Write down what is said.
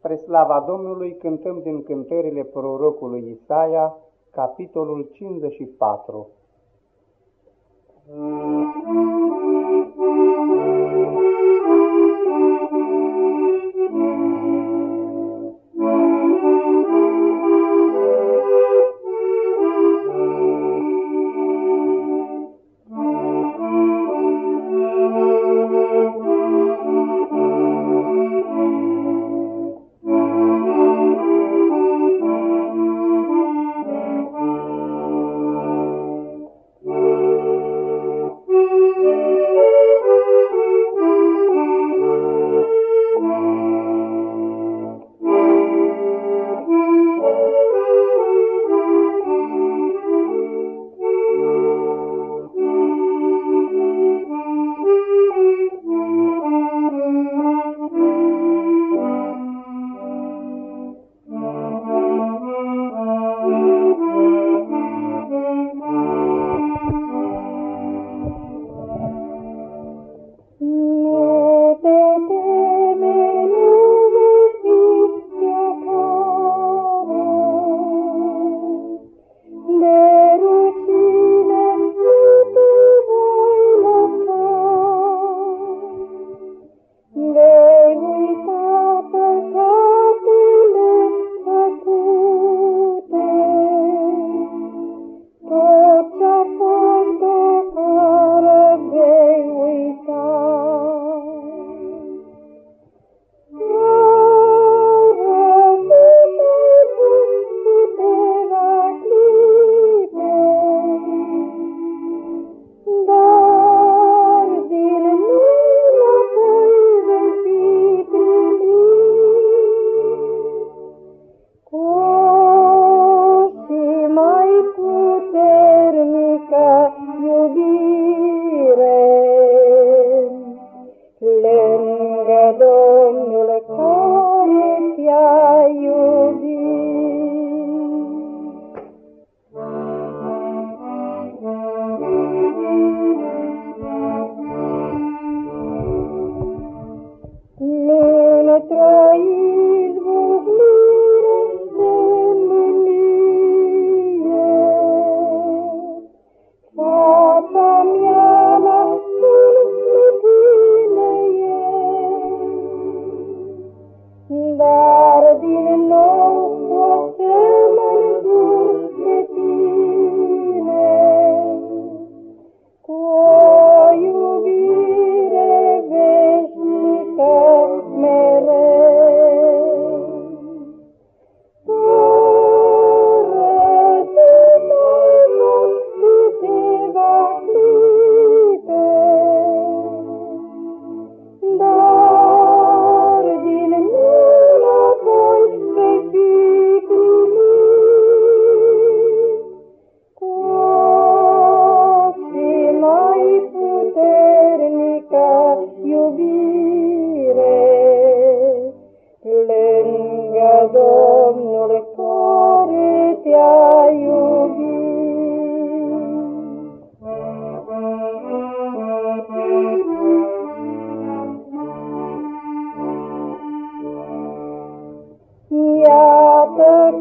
Spre slava Domnului cântăm din cântările prorocului Isaia, capitolul 54. Mm -hmm. Allah. Domnule care te-a iubit. Iată